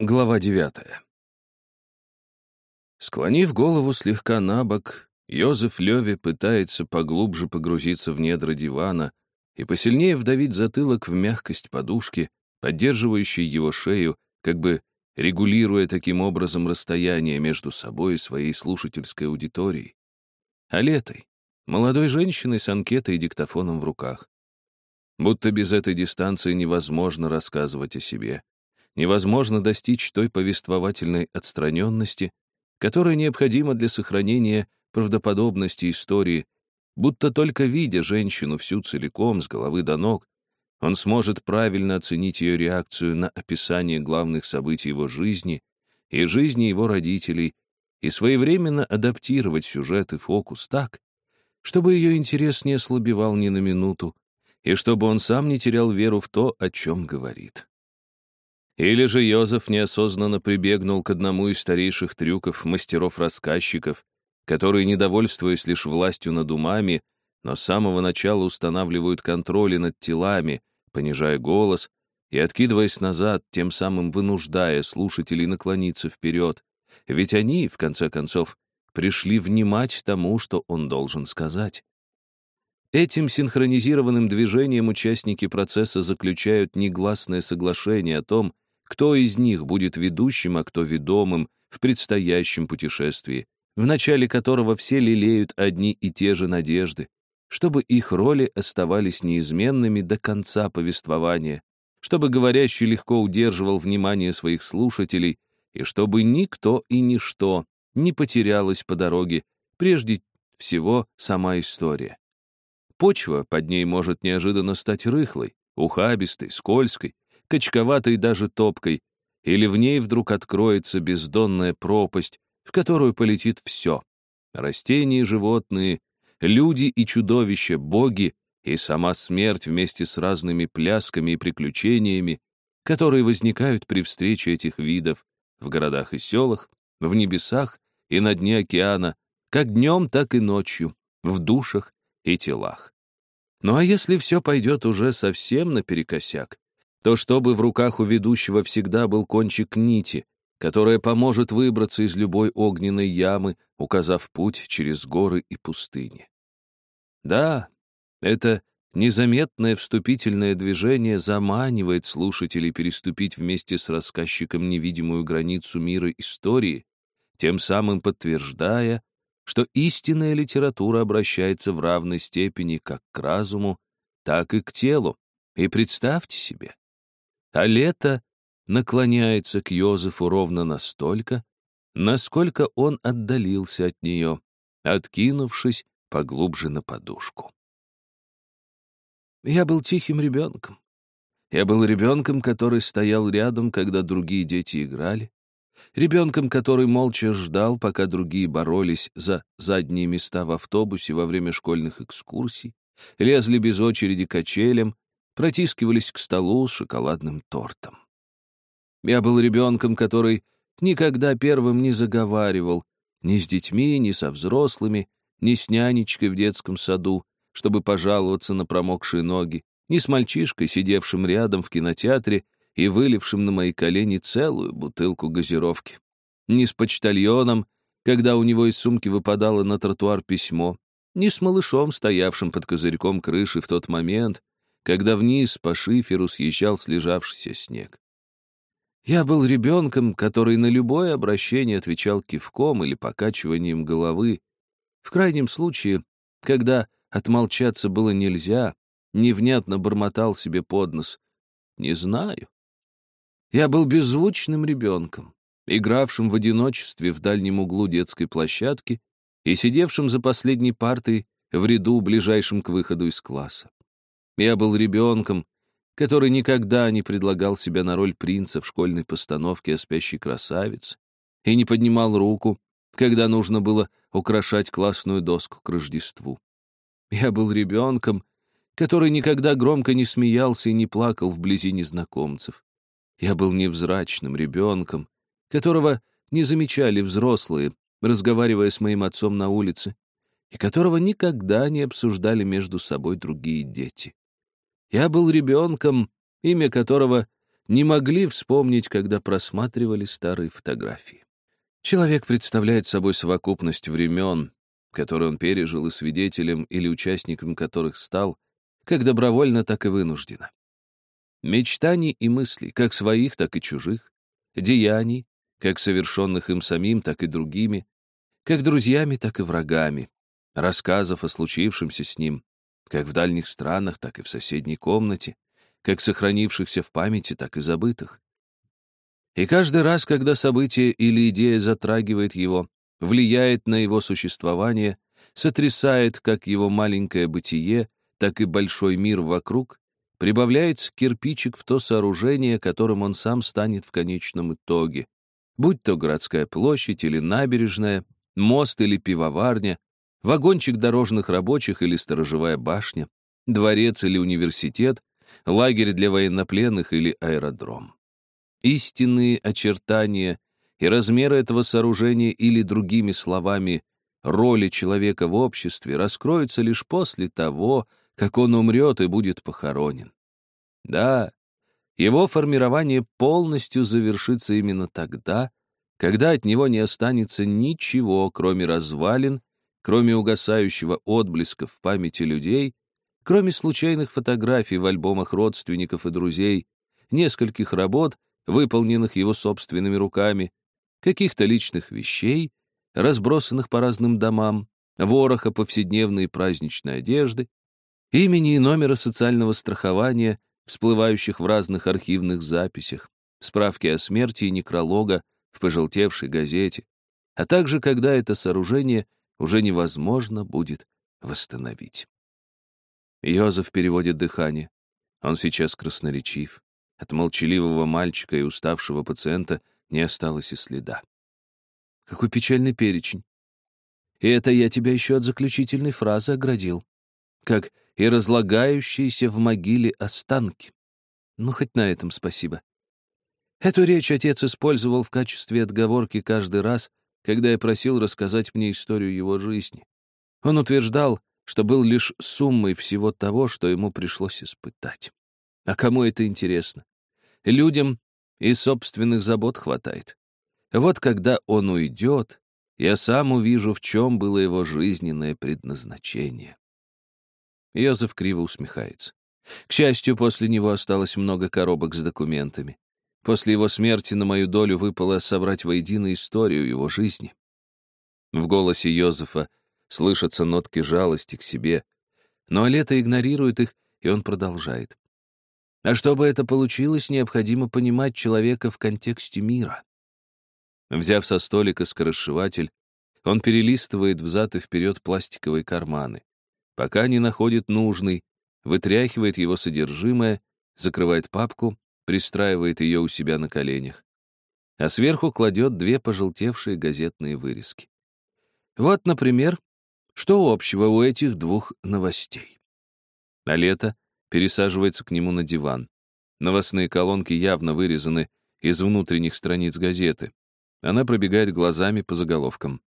Глава девятая. Склонив голову слегка на бок, Йозеф Леви пытается поглубже погрузиться в недра дивана и посильнее вдавить затылок в мягкость подушки, поддерживающей его шею, как бы регулируя таким образом расстояние между собой и своей слушательской аудиторией. А летой, молодой женщиной с анкетой и диктофоном в руках. Будто без этой дистанции невозможно рассказывать о себе невозможно достичь той повествовательной отстраненности, которая необходима для сохранения правдоподобности истории, будто только видя женщину всю целиком, с головы до ног, он сможет правильно оценить ее реакцию на описание главных событий его жизни и жизни его родителей и своевременно адаптировать сюжет и фокус так, чтобы ее интерес не ослабевал ни на минуту, и чтобы он сам не терял веру в то, о чем говорит. Или же Йозеф неосознанно прибегнул к одному из старейших трюков мастеров-рассказчиков, которые, недовольствуясь лишь властью над умами, но с самого начала устанавливают контроль над телами, понижая голос и откидываясь назад, тем самым вынуждая слушателей наклониться вперед. Ведь они, в конце концов, пришли внимать тому, что он должен сказать. Этим синхронизированным движением участники процесса заключают негласное соглашение о том, кто из них будет ведущим, а кто ведомым в предстоящем путешествии, в начале которого все лелеют одни и те же надежды, чтобы их роли оставались неизменными до конца повествования, чтобы говорящий легко удерживал внимание своих слушателей и чтобы никто и ничто не потерялось по дороге, прежде всего сама история. Почва под ней может неожиданно стать рыхлой, ухабистой, скользкой, качковатой даже топкой, или в ней вдруг откроется бездонная пропасть, в которую полетит все — растения и животные, люди и чудовища, боги и сама смерть вместе с разными плясками и приключениями, которые возникают при встрече этих видов в городах и селах, в небесах и на дне океана, как днем, так и ночью, в душах и телах. Ну а если все пойдет уже совсем наперекосяк, то чтобы в руках у ведущего всегда был кончик нити, которая поможет выбраться из любой огненной ямы, указав путь через горы и пустыни. Да, это незаметное вступительное движение заманивает слушателей переступить вместе с рассказчиком невидимую границу мира истории, тем самым подтверждая, что истинная литература обращается в равной степени как к разуму, так и к телу. И представьте себе, а лето наклоняется к Йозефу ровно настолько, насколько он отдалился от нее, откинувшись поглубже на подушку. Я был тихим ребенком. Я был ребенком, который стоял рядом, когда другие дети играли, ребенком, который молча ждал, пока другие боролись за задние места в автобусе во время школьных экскурсий, лезли без очереди качелям, протискивались к столу с шоколадным тортом. Я был ребенком, который никогда первым не заговаривал ни с детьми, ни со взрослыми, ни с нянечкой в детском саду, чтобы пожаловаться на промокшие ноги, ни с мальчишкой, сидевшим рядом в кинотеатре и вылившим на мои колени целую бутылку газировки, ни с почтальоном, когда у него из сумки выпадало на тротуар письмо, ни с малышом, стоявшим под козырьком крыши в тот момент, когда вниз по шиферу съезжал слежавшийся снег. Я был ребенком, который на любое обращение отвечал кивком или покачиванием головы. В крайнем случае, когда отмолчаться было нельзя, невнятно бормотал себе под нос. Не знаю. Я был беззвучным ребенком, игравшим в одиночестве в дальнем углу детской площадки и сидевшим за последней партой в ряду, ближайшем к выходу из класса. Я был ребенком, который никогда не предлагал себя на роль принца в школьной постановке о спящей красавице и не поднимал руку, когда нужно было украшать классную доску к Рождеству. Я был ребенком, который никогда громко не смеялся и не плакал вблизи незнакомцев. Я был невзрачным ребенком, которого не замечали взрослые, разговаривая с моим отцом на улице, и которого никогда не обсуждали между собой другие дети. Я был ребенком, имя которого не могли вспомнить, когда просматривали старые фотографии. Человек представляет собой совокупность времен, которые он пережил и свидетелем или участником которых стал, как добровольно, так и вынужденно. Мечтаний и мыслей, как своих, так и чужих, деяний, как совершенных им самим, так и другими, как друзьями, так и врагами, рассказов о случившемся с ним, как в дальних странах, так и в соседней комнате, как сохранившихся в памяти, так и забытых. И каждый раз, когда событие или идея затрагивает его, влияет на его существование, сотрясает как его маленькое бытие, так и большой мир вокруг, прибавляется кирпичик в то сооружение, которым он сам станет в конечном итоге, будь то городская площадь или набережная, мост или пивоварня, вагончик дорожных рабочих или сторожевая башня, дворец или университет, лагерь для военнопленных или аэродром. Истинные очертания и размеры этого сооружения или, другими словами, роли человека в обществе раскроются лишь после того, как он умрет и будет похоронен. Да, его формирование полностью завершится именно тогда, когда от него не останется ничего, кроме развалин, кроме угасающего отблеска в памяти людей, кроме случайных фотографий в альбомах родственников и друзей, нескольких работ, выполненных его собственными руками, каких-то личных вещей, разбросанных по разным домам, вороха повседневной и праздничной одежды, имени и номера социального страхования, всплывающих в разных архивных записях, справки о смерти и некролога в пожелтевшей газете, а также когда это сооружение уже невозможно будет восстановить. Йозеф переводит дыхание. Он сейчас красноречив. От молчаливого мальчика и уставшего пациента не осталось и следа. Какой печальный перечень. И это я тебя еще от заключительной фразы оградил. Как и разлагающиеся в могиле останки. Ну, хоть на этом спасибо. Эту речь отец использовал в качестве отговорки каждый раз, когда я просил рассказать мне историю его жизни. Он утверждал, что был лишь суммой всего того, что ему пришлось испытать. А кому это интересно? Людям и собственных забот хватает. Вот когда он уйдет, я сам увижу, в чем было его жизненное предназначение. Йозеф криво усмехается. К счастью, после него осталось много коробок с документами. После его смерти на мою долю выпало собрать воедино историю его жизни. В голосе Йозефа слышатся нотки жалости к себе, но Алета игнорирует их, и он продолжает. А чтобы это получилось, необходимо понимать человека в контексте мира. Взяв со столика скоросшиватель, он перелистывает взад и вперед пластиковые карманы. Пока не находит нужный, вытряхивает его содержимое, закрывает папку, пристраивает ее у себя на коленях. А сверху кладет две пожелтевшие газетные вырезки. Вот, например, что общего у этих двух новостей? А лето пересаживается к нему на диван. Новостные колонки явно вырезаны из внутренних страниц газеты. Она пробегает глазами по заголовкам.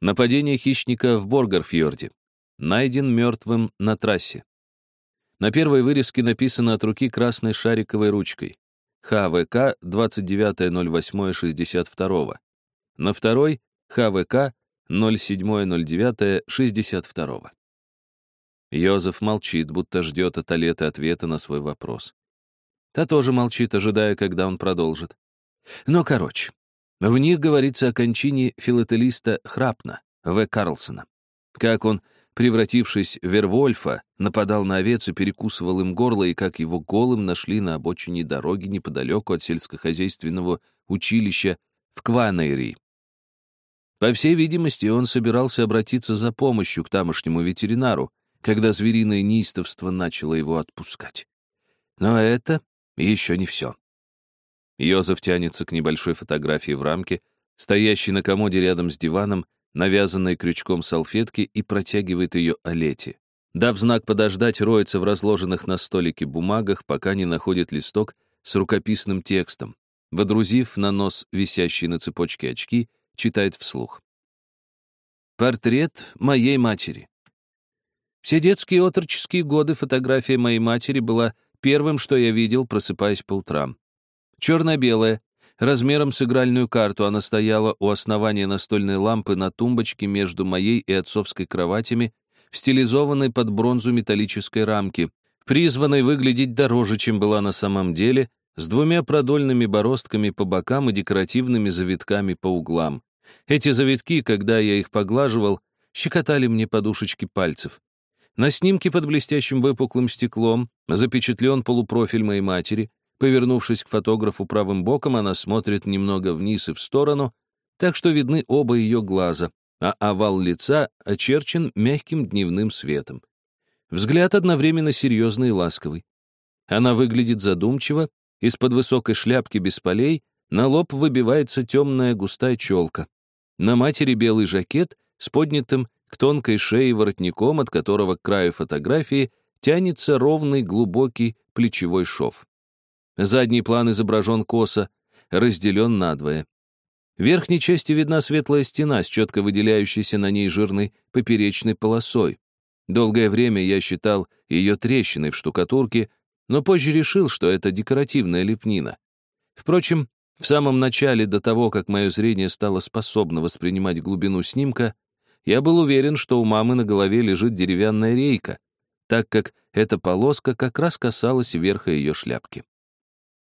Нападение хищника в Боргарфьорде. Найден мертвым на трассе. На первой вырезке написано от руки красной шариковой ручкой. ХВК 29.08.62. На второй — ХВК 07.09.62. Йозеф молчит, будто ждет от Алеты ответа на свой вопрос. Та тоже молчит, ожидая, когда он продолжит. Но, короче, в них говорится о кончине филателиста Храпна, В. Карлсона. Как он, превратившись в Вервольфа, нападал на овец и перекусывал им горло, и как его голым нашли на обочине дороги неподалеку от сельскохозяйственного училища в Кванейри. По всей видимости, он собирался обратиться за помощью к тамошнему ветеринару, когда звериное неистовство начало его отпускать. Но это еще не все. Йозеф тянется к небольшой фотографии в рамке, стоящей на комоде рядом с диваном, навязанной крючком салфетки, и протягивает ее Олете. Дав знак подождать, роется в разложенных на столике бумагах, пока не находит листок с рукописным текстом. Водрузив на нос висящие на цепочке очки, читает вслух. Портрет моей матери. Все детские отроческие годы фотография моей матери была первым, что я видел, просыпаясь по утрам. Черно-белая, размером с игральную карту, она стояла у основания настольной лампы на тумбочке между моей и отцовской кроватями, в стилизованной под бронзу металлической рамке, призванной выглядеть дороже, чем была на самом деле, с двумя продольными бороздками по бокам и декоративными завитками по углам. Эти завитки, когда я их поглаживал, щекотали мне подушечки пальцев. На снимке под блестящим выпуклым стеклом запечатлен полупрофиль моей матери. Повернувшись к фотографу правым боком, она смотрит немного вниз и в сторону, так что видны оба ее глаза, а овал лица очерчен мягким дневным светом. Взгляд одновременно серьезный и ласковый. Она выглядит задумчиво, из-под высокой шляпки без полей на лоб выбивается темная густая челка. На матери белый жакет с поднятым к тонкой шее воротником, от которого к краю фотографии тянется ровный глубокий плечевой шов. Задний план изображен косо, разделен надвое. В верхней части видна светлая стена с четко выделяющейся на ней жирной поперечной полосой. Долгое время я считал ее трещиной в штукатурке, но позже решил, что это декоративная лепнина. Впрочем, в самом начале, до того, как мое зрение стало способно воспринимать глубину снимка, я был уверен, что у мамы на голове лежит деревянная рейка, так как эта полоска как раз касалась верха ее шляпки.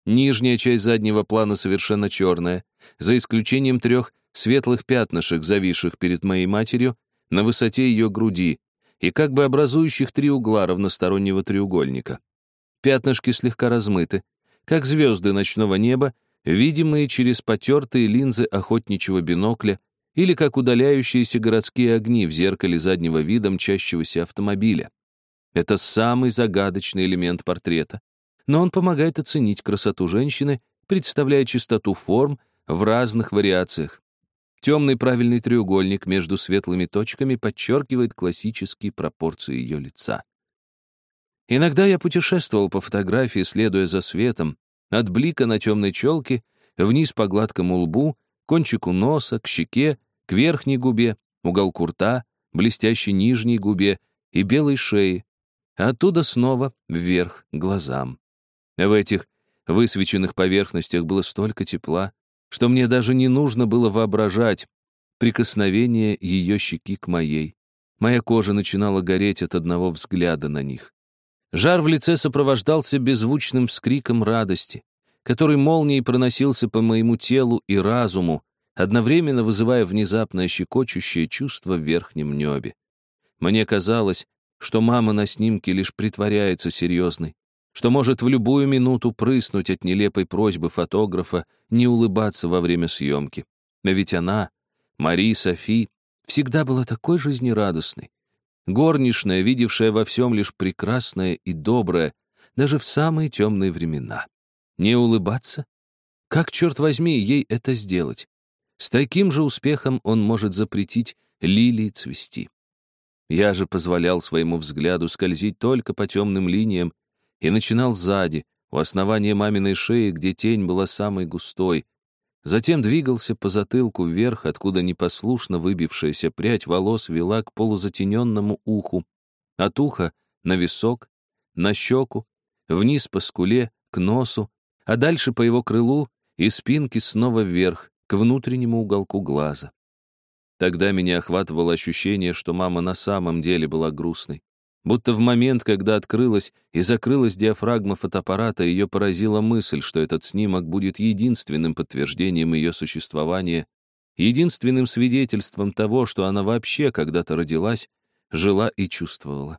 Нижняя часть заднего плана совершенно черная, за исключением трех светлых пятнышек, зависших перед моей матерью, на высоте ее груди, и как бы образующих три угла равностороннего треугольника. Пятнышки слегка размыты, как звезды ночного неба, видимые через потертые линзы охотничьего бинокля или как удаляющиеся городские огни в зеркале заднего вида мчащегося автомобиля. Это самый загадочный элемент портрета, но он помогает оценить красоту женщины, представляя чистоту форм в разных вариациях. Темный правильный треугольник между светлыми точками подчеркивает классические пропорции ее лица. Иногда я путешествовал по фотографии, следуя за светом, от блика на темной челке, вниз по гладкому лбу, кончику носа, к щеке, к верхней губе, уголку рта, блестящей нижней губе и белой шее, а оттуда снова вверх глазам. В этих высвеченных поверхностях было столько тепла, что мне даже не нужно было воображать прикосновение ее щеки к моей. Моя кожа начинала гореть от одного взгляда на них. Жар в лице сопровождался беззвучным скриком радости, который молнией проносился по моему телу и разуму, одновременно вызывая внезапное щекочущее чувство в верхнем небе. Мне казалось, что мама на снимке лишь притворяется серьезной, что может в любую минуту прыснуть от нелепой просьбы фотографа не улыбаться во время съемки. Но ведь она, Мари Софи, всегда была такой жизнерадостной. Горничная, видевшая во всем лишь прекрасное и доброе, даже в самые темные времена. Не улыбаться? Как, черт возьми, ей это сделать? С таким же успехом он может запретить лилии цвести. Я же позволял своему взгляду скользить только по темным линиям и начинал сзади, у основания маминой шеи, где тень была самой густой. Затем двигался по затылку вверх, откуда непослушно выбившаяся прядь волос вела к полузатененному уху, от уха на висок, на щеку, вниз по скуле, к носу, а дальше по его крылу и спинке снова вверх, к внутреннему уголку глаза. Тогда меня охватывало ощущение, что мама на самом деле была грустной. Будто в момент, когда открылась и закрылась диафрагма фотоаппарата, ее поразила мысль, что этот снимок будет единственным подтверждением ее существования, единственным свидетельством того, что она вообще когда-то родилась, жила и чувствовала.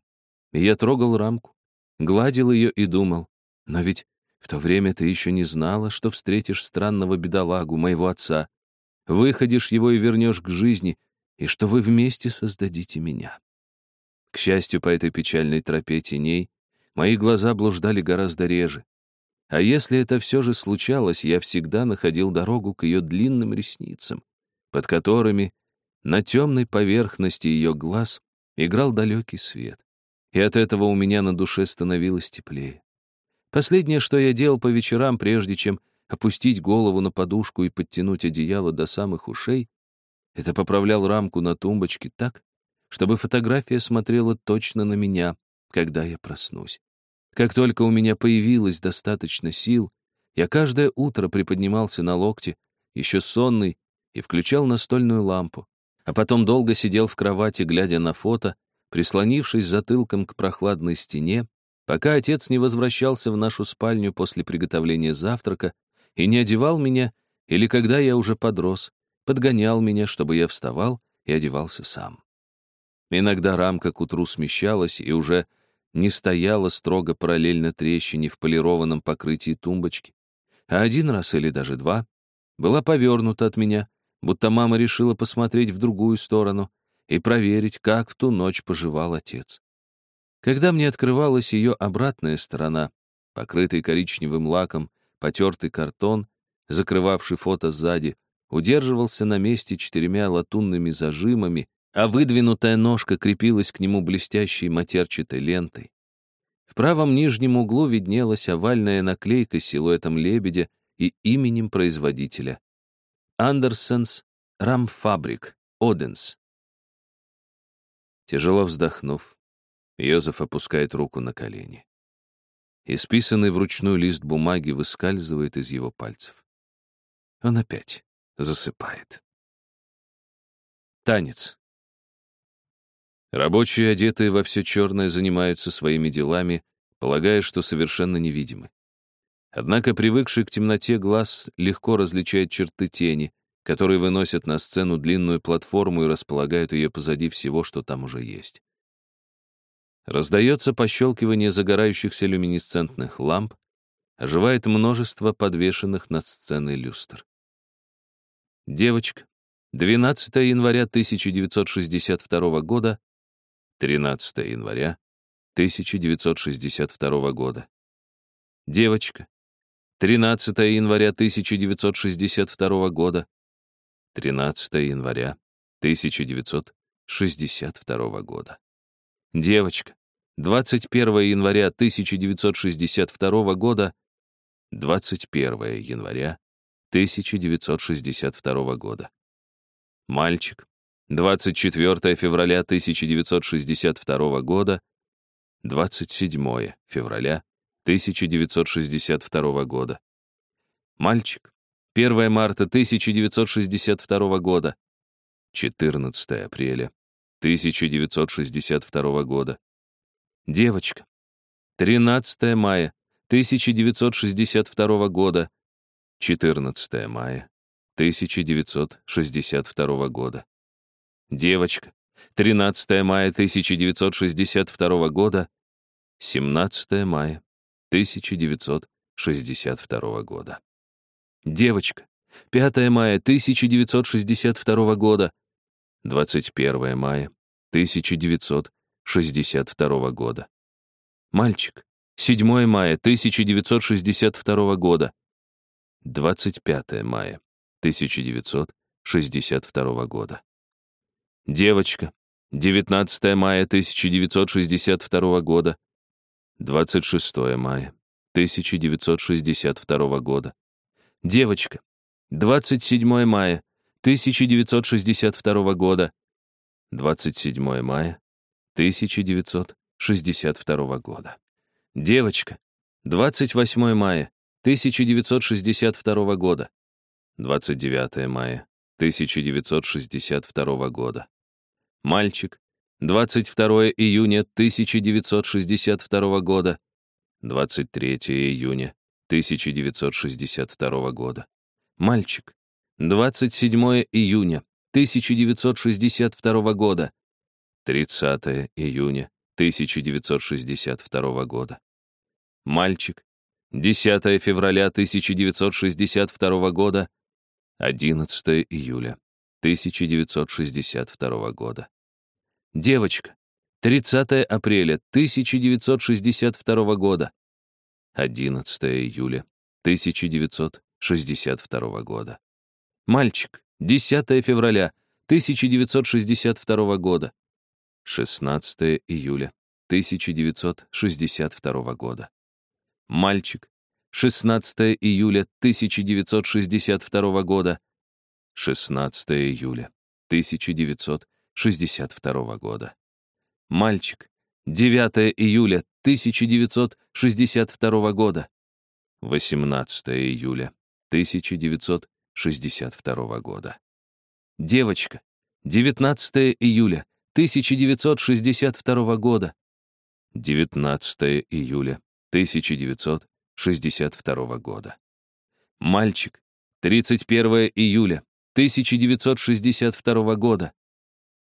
Я трогал рамку, гладил ее и думал, но ведь в то время ты еще не знала, что встретишь странного бедолагу, моего отца, выходишь его и вернешь к жизни, и что вы вместе создадите меня. К счастью, по этой печальной тропе теней мои глаза блуждали гораздо реже. А если это все же случалось, я всегда находил дорогу к ее длинным ресницам, под которыми на темной поверхности ее глаз играл далекий свет. И от этого у меня на душе становилось теплее. Последнее, что я делал по вечерам, прежде чем опустить голову на подушку и подтянуть одеяло до самых ушей, это поправлял рамку на тумбочке так, чтобы фотография смотрела точно на меня, когда я проснусь. Как только у меня появилось достаточно сил, Я каждое утро приподнимался на локте, еще сонный, и включал настольную лампу, а потом долго сидел в кровати, глядя на фото, прислонившись затылком к прохладной стене, пока отец не возвращался в нашу спальню после приготовления завтрака и не одевал меня, или когда я уже подрос, подгонял меня, чтобы я вставал и одевался сам. Иногда рамка к утру смещалась и уже не стояла строго параллельно трещине в полированном покрытии тумбочки, а один раз или даже два была повернута от меня, будто мама решила посмотреть в другую сторону и проверить, как в ту ночь поживал отец. Когда мне открывалась ее обратная сторона, покрытый коричневым лаком, потертый картон, закрывавший фото сзади, удерживался на месте четырьмя латунными зажимами, а выдвинутая ножка крепилась к нему блестящей матерчатой лентой. В правом нижнем углу виднелась овальная наклейка с силуэтом лебедя и именем производителя. Андерсенс Рамфабрик, Оденс. Тяжело вздохнув, Йозеф опускает руку на колени. Исписанный вручную лист бумаги выскальзывает из его пальцев. Он опять засыпает. Танец. Рабочие, одетые во все черное, занимаются своими делами, полагая, что совершенно невидимы. Однако привыкший к темноте глаз легко различает черты тени, которые выносят на сцену длинную платформу и располагают ее позади всего, что там уже есть. Раздается пощелкивание загорающихся люминесцентных ламп, оживает множество подвешенных над сценой люстр. Девочка. 12 января 1962 года. 13 января 1962 года. Девочка. 13 января 1962 года. 13 января 1962 года. Девочка. 21 января 1962 года. 21 января 1962 года. Мальчик. 24 февраля 1962 года. 27 февраля 1962 года. Мальчик. 1 марта 1962 года. 14 апреля 1962 года. Девочка. 13 мая 1962 года. 14 мая 1962 года. Девочка. 13 мая 1962 года. 17 мая 1962 года. Девочка. 5 мая 1962 года. 21 мая 1962 года. Мальчик. 7 мая 1962 года. 25 мая 1962 года. Девочка. 19 мая 1962 года. 26 мая 1962 года. Девочка. 27 мая 1962 года. 27 мая 1962 года. Девочка. 28 мая 1962 года. 29 мая 1962 года. Мальчик. 22 июня 1962 года. 23 июня 1962 года. Мальчик. 27 июня 1962 года. 30 июня 1962 года. Мальчик. 10 февраля 1962 года. 11 июля 1962 года. Девочка. 30 апреля 1962 года. 11 июля 1962 года. Мальчик. 10 февраля 1962 года. 16 июля 1962 года. Мальчик. 16 июля 1962 года. 16 июля 1962 года. Мальчик. 9 июля 1962 года. 18 июля 1962 года. Девочка. 19 июля 1962 года. 19 июля 1962 года. Мальчик. 31 июля 1962 года.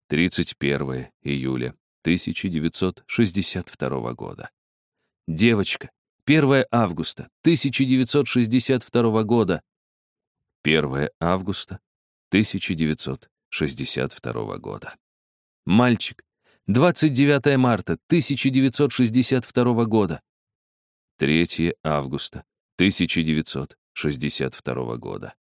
31 июля 1962 года. Девочка. 1 августа 1962 года. 1 августа 1962 года. Мальчик. 29 марта 1962 года. 3 августа 1962 года.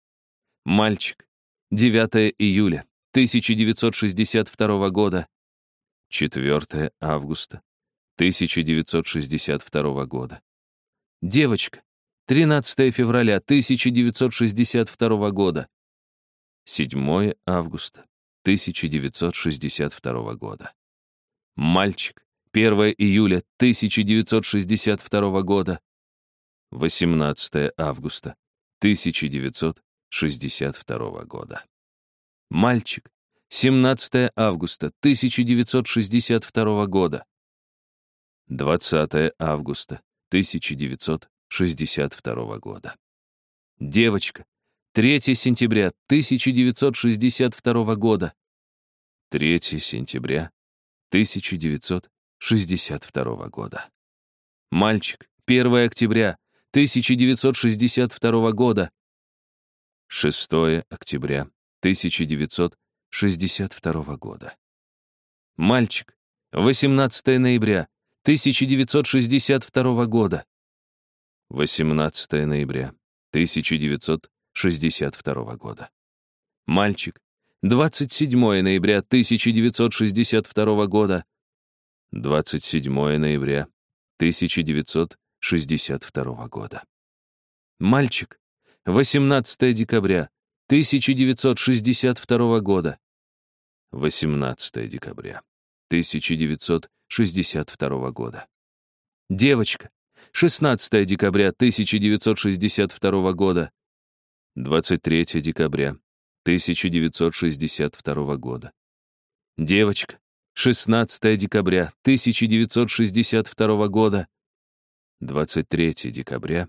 Мальчик. 9 июля 1962 года. 4 августа 1962 года. Девочка. 13 февраля 1962 года. 7 августа 1962 года. Мальчик. 1 июля 1962 года. 18 августа 1962 года. Мальчик. 17 августа 1962 года. 20 августа 1962 года. Девочка. 3 сентября 1962 года. 3 сентября 1962 года. Мальчик. 1 октября 1962 года. 6 октября 1962 года. Мальчик. 18 ноября 1962 года. 18 ноября 1962 года. Мальчик. 27 ноября 1962 года. 27 ноября 1962 года. Мальчик. 18 декабря 1962 года. 18 декабря 1962 года. Девочка. 16 декабря 1962 года. 23 декабря 1962 года. Девочка. 16 декабря 1962 года. 23 декабря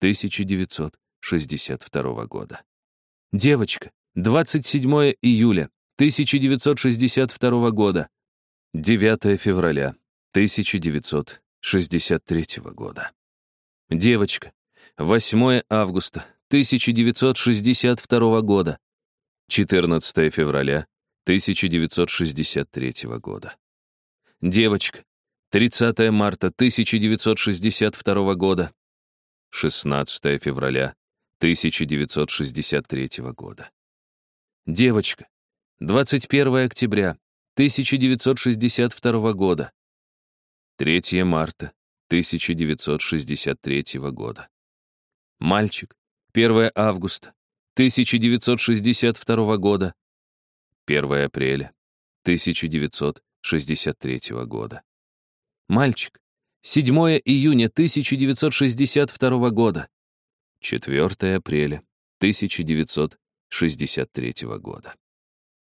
1962 года. Девочка. 27 июля 1962 года. 9 февраля 1963 года. Девочка. 8 августа 1962 года. 14 февраля 1963 года. Девочка. 30 марта 1962 года. 16 февраля 1963 года. Девочка. 21 октября 1962 года. 3 марта 1963 года. Мальчик. 1 августа 1962 года. 1 апреля 1963 года. Мальчик. 7 июня 1962 года. 4 апреля 1963 года.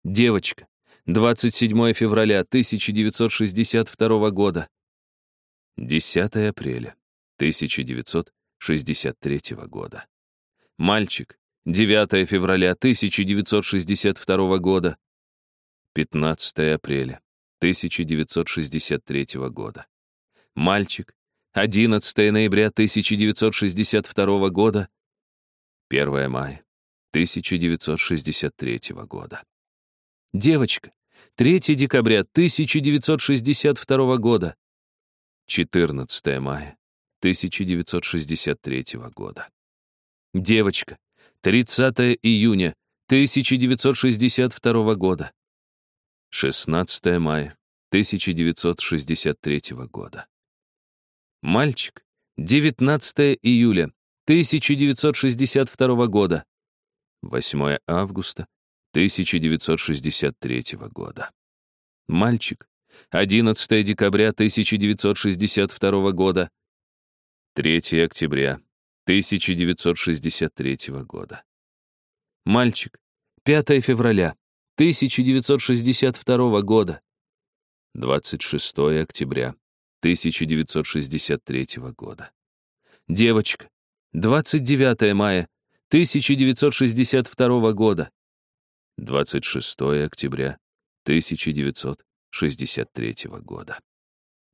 Девочка. 27 февраля 1962 года. 10 апреля 1963 года. Мальчик. 9 февраля 1962 года. 15 апреля 1963 года. Мальчик. 11 ноября 1962 года. 1 мая 1963 года. Девочка. 3 декабря 1962 года. 14 мая 1963 года. Девочка. 30 июня 1962 года. 16 мая 1963 года. Мальчик. 19 июля 1962 года. 8 августа 1963 года. Мальчик. 11 декабря 1962 года. 3 октября 1963 года. Мальчик. 5 февраля 1962 года. 26 октября 1963 года. Девочка. 29 мая 1962 года. 26 октября 1963 года.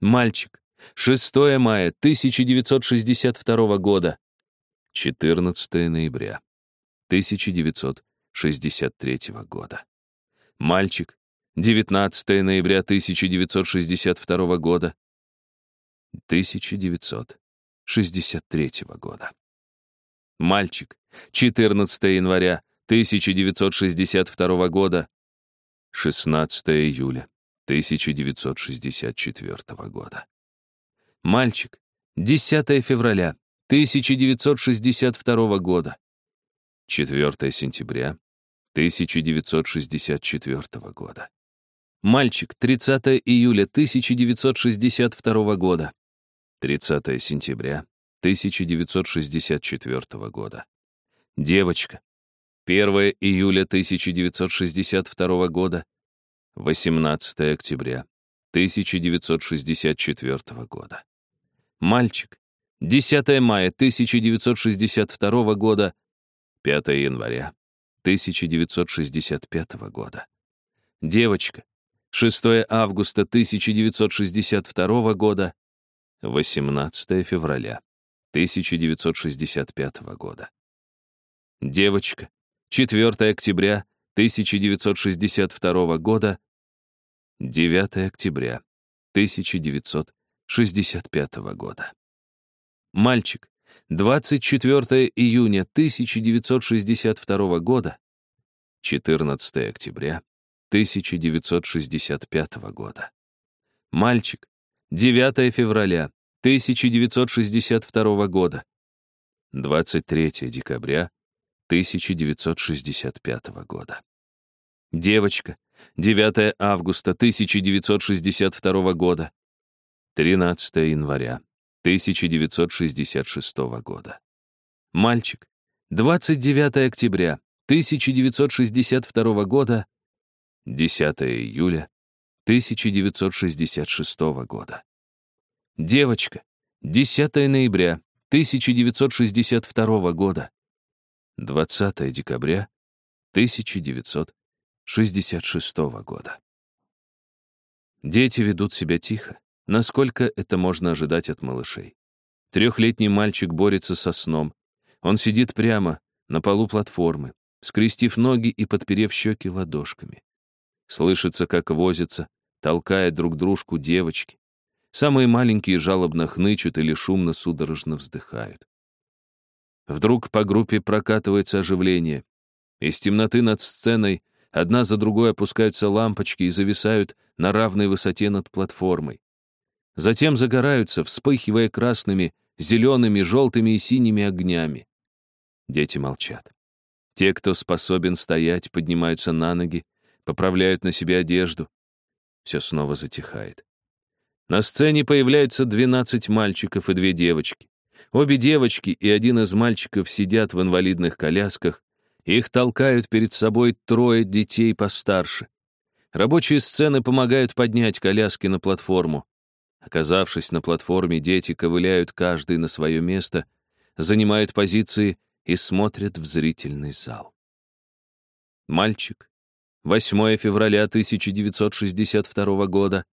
Мальчик. 6 мая 1962 года. 14 ноября 1963 года. Мальчик. 19 ноября 1962 года. 1963 года. Мальчик. 14 января 1962 года. 16 июля 1964 года. Мальчик. 10 февраля 1962 года. 4 сентября 1964 года. Мальчик. 30 июля 1962 года. 30 сентября 1964 года. Девочка. 1 июля 1962 года, 18 октября 1964 года. Мальчик. 10 мая 1962 года, 5 января 1965 года. Девочка. 6 августа 1962 года, 18 февраля 1965 года. Девочка. 4 октября 1962 года, 9 октября 1965 года. Мальчик. 24 июня 1962 года, 14 октября 1965 года. Мальчик. 9 февраля 1962 года, 23 декабря 1965 года. Девочка. 9 августа 1962 года. 13 января 1966 года. Мальчик. 29 октября 1962 года. 10 июля 1966 года. Девочка. 10 ноября 1962 года. 20 декабря 1966 года. Дети ведут себя тихо, насколько это можно ожидать от малышей. Трехлетний мальчик борется со сном. Он сидит прямо на полу платформы, скрестив ноги и подперев щеки ладошками. Слышится, как возятся, толкая друг дружку девочки. Самые маленькие жалобно хнычут или шумно судорожно вздыхают. Вдруг по группе прокатывается оживление. Из темноты над сценой одна за другой опускаются лампочки и зависают на равной высоте над платформой. Затем загораются, вспыхивая красными, зелеными, желтыми и синими огнями. Дети молчат. Те, кто способен стоять, поднимаются на ноги, поправляют на себе одежду. Все снова затихает. На сцене появляются 12 мальчиков и две девочки. Обе девочки и один из мальчиков сидят в инвалидных колясках, их толкают перед собой трое детей постарше. Рабочие сцены помогают поднять коляски на платформу. Оказавшись на платформе, дети ковыляют каждый на свое место, занимают позиции и смотрят в зрительный зал. Мальчик. 8 февраля 1962 года.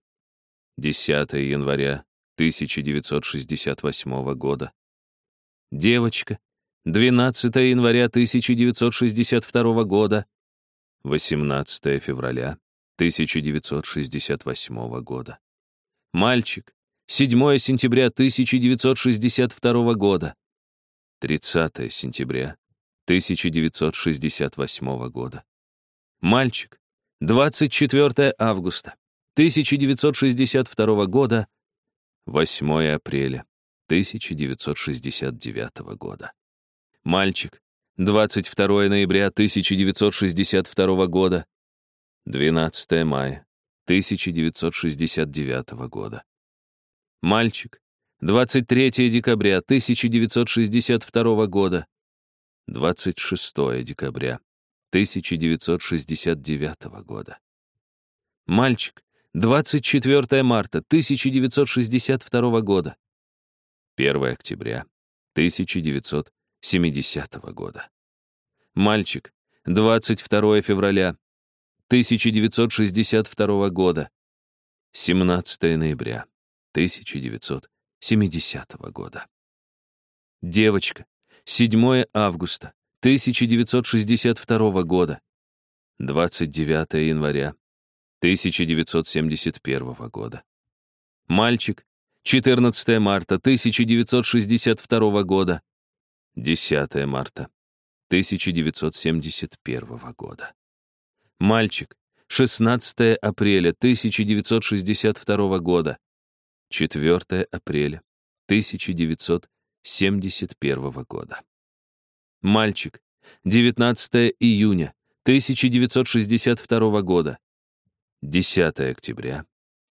10 января 1968 года. Девочка. 12 января 1962 года. 18 февраля 1968 года. Мальчик. 7 сентября 1962 года. 30 сентября 1968 года. Мальчик. 24 августа 1962 года. 8 апреля 1969 года. Мальчик. 22 ноября 1962 года. 12 мая 1969 года. Мальчик. 23 декабря 1962 года. 26 декабря 1969 года. Мальчик. 24 марта 1962 года. 1 октября 1970 года. Мальчик. 22 февраля 1962 года. 17 ноября 1970 года. Девочка. 7 августа 1962 года. 29 января 1971 года. Мальчик. 14 марта 1962 года. 10 марта 1971 года. Мальчик. 16 апреля 1962 года. 4 апреля 1971 года. Мальчик. 19 июня 1962 года. 10 октября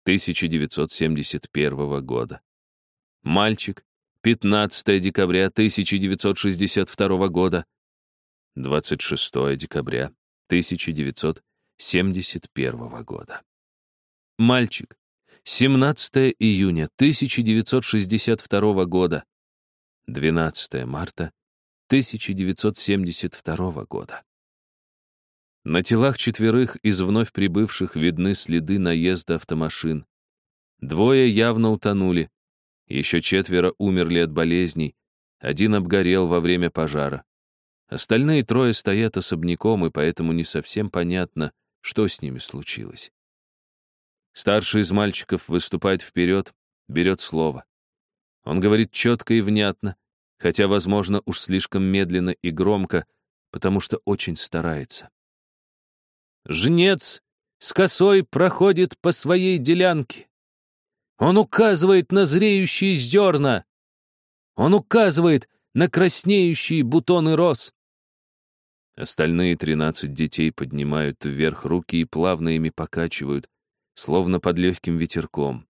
1971 года. Мальчик. 15 декабря 1962 года. 26 декабря 1971 года. Мальчик. 17 июня 1962 года. 12 марта 1972 года. На телах четверых из вновь прибывших видны следы наезда автомашин. Двое явно утонули, еще четверо умерли от болезней, один обгорел во время пожара. Остальные трое стоят особняком, и поэтому не совсем понятно, что с ними случилось. Старший из мальчиков выступает вперед, берет слово. Он говорит четко и внятно, хотя, возможно, уж слишком медленно и громко, потому что очень старается. Жнец с косой проходит по своей делянке. Он указывает на зреющие зерна. Он указывает на краснеющие бутоны роз. Остальные тринадцать детей поднимают вверх руки и плавно ими покачивают, словно под легким ветерком.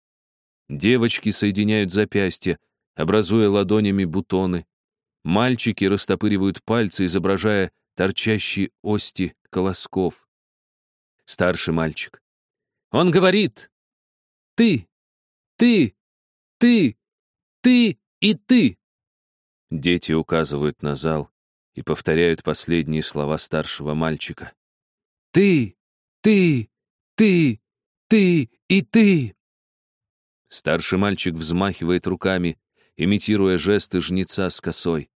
Девочки соединяют запястья, образуя ладонями бутоны. Мальчики растопыривают пальцы, изображая торчащие ости колосков. Старший мальчик. Он говорит «Ты, ты, ты, ты и ты». Дети указывают на зал и повторяют последние слова старшего мальчика. «Ты, ты, ты, ты и ты». Старший мальчик взмахивает руками, имитируя жесты жнеца с косой.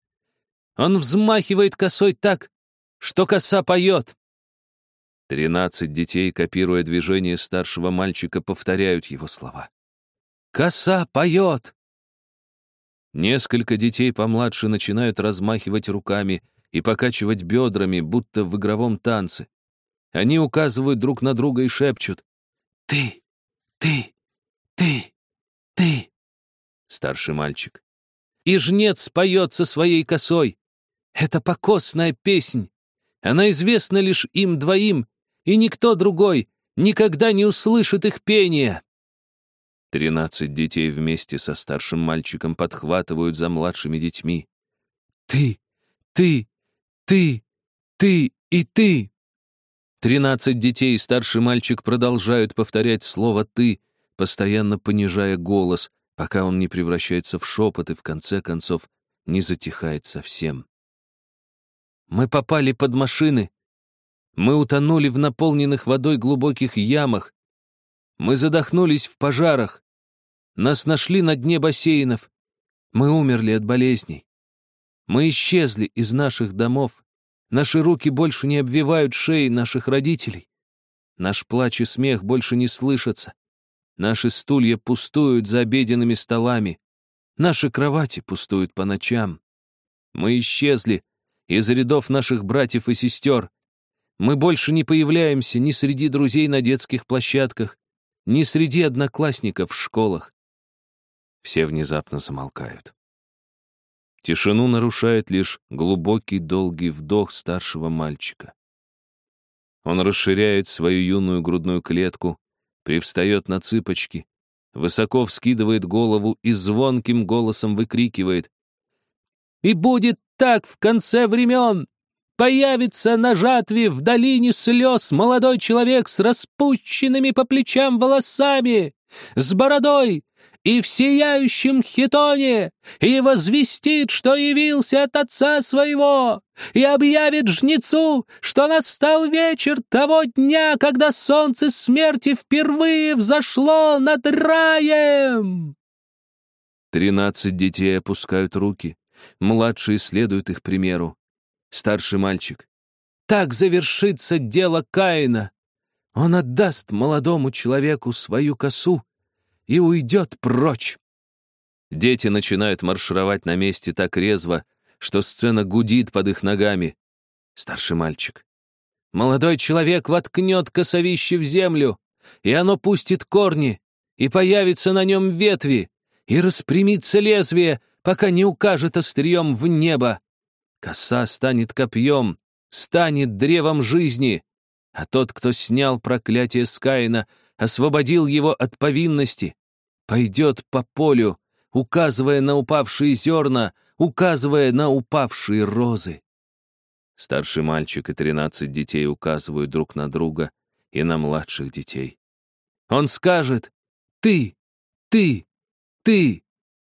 Он взмахивает косой так, что коса поет. Тринадцать детей, копируя движение старшего мальчика, повторяют его слова. «Коса поет!» Несколько детей помладше начинают размахивать руками и покачивать бедрами, будто в игровом танце. Они указывают друг на друга и шепчут. «Ты! Ты! Ты!» «Ты!» — старший мальчик. «И жнец поет со своей косой. Это покосная песнь. Она известна лишь им двоим, и никто другой никогда не услышит их пения». Тринадцать детей вместе со старшим мальчиком подхватывают за младшими детьми. «Ты! Ты! Ты! Ты и ты!» Тринадцать детей и старший мальчик продолжают повторять слово «ты», постоянно понижая голос, пока он не превращается в шепот и в конце концов не затихает совсем. Мы попали под машины. Мы утонули в наполненных водой глубоких ямах. Мы задохнулись в пожарах. Нас нашли на дне бассейнов. Мы умерли от болезней. Мы исчезли из наших домов. Наши руки больше не обвивают шеи наших родителей. Наш плач и смех больше не слышатся. Наши стулья пустуют за обеденными столами. Наши кровати пустуют по ночам. Мы исчезли из рядов наших братьев и сестер. Мы больше не появляемся ни среди друзей на детских площадках, ни среди одноклассников в школах. Все внезапно замолкают. Тишину нарушает лишь глубокий долгий вдох старшего мальчика. Он расширяет свою юную грудную клетку, привстает на цыпочки высоко вскидывает голову и звонким голосом выкрикивает. «И будет так в конце времен! Появится на жатве в долине слез молодой человек с распущенными по плечам волосами, с бородой, и в сияющем хитоне, и возвестит, что явился от отца своего, и объявит жнецу, что настал вечер того дня, когда солнце смерти впервые взошло над раем. Тринадцать детей опускают руки, младшие следуют их примеру. Старший мальчик. Так завершится дело Каина. Он отдаст молодому человеку свою косу, и уйдет прочь. Дети начинают маршировать на месте так резво, что сцена гудит под их ногами. Старший мальчик. Молодой человек воткнет косовище в землю, и оно пустит корни, и появится на нем ветви, и распрямится лезвие, пока не укажет острием в небо. Коса станет копьем, станет древом жизни, а тот, кто снял проклятие Скаина, освободил его от повинности, пойдет по полю, указывая на упавшие зерна, указывая на упавшие розы. Старший мальчик и тринадцать детей указывают друг на друга и на младших детей. Он скажет «Ты, ты, ты,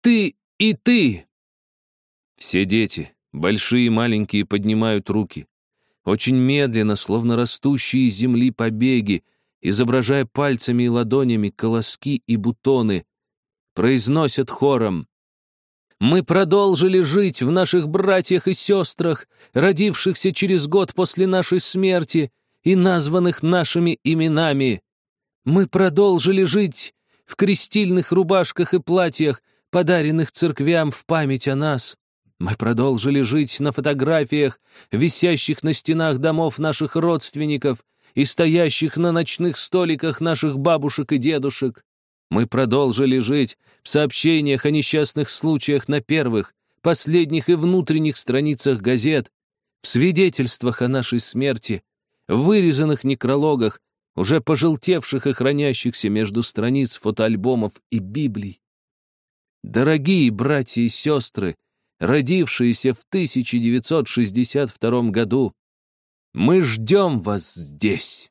ты и ты». Все дети, большие и маленькие, поднимают руки. Очень медленно, словно растущие из земли побеги, изображая пальцами и ладонями колоски и бутоны, произносят хором «Мы продолжили жить в наших братьях и сестрах, родившихся через год после нашей смерти и названных нашими именами. Мы продолжили жить в крестильных рубашках и платьях, подаренных церквям в память о нас. Мы продолжили жить на фотографиях, висящих на стенах домов наших родственников и стоящих на ночных столиках наших бабушек и дедушек. Мы продолжили жить в сообщениях о несчастных случаях на первых, последних и внутренних страницах газет, в свидетельствах о нашей смерти, в вырезанных некрологах, уже пожелтевших и хранящихся между страниц фотоальбомов и Библий. Дорогие братья и сестры, родившиеся в 1962 году, мы ждем вас здесь.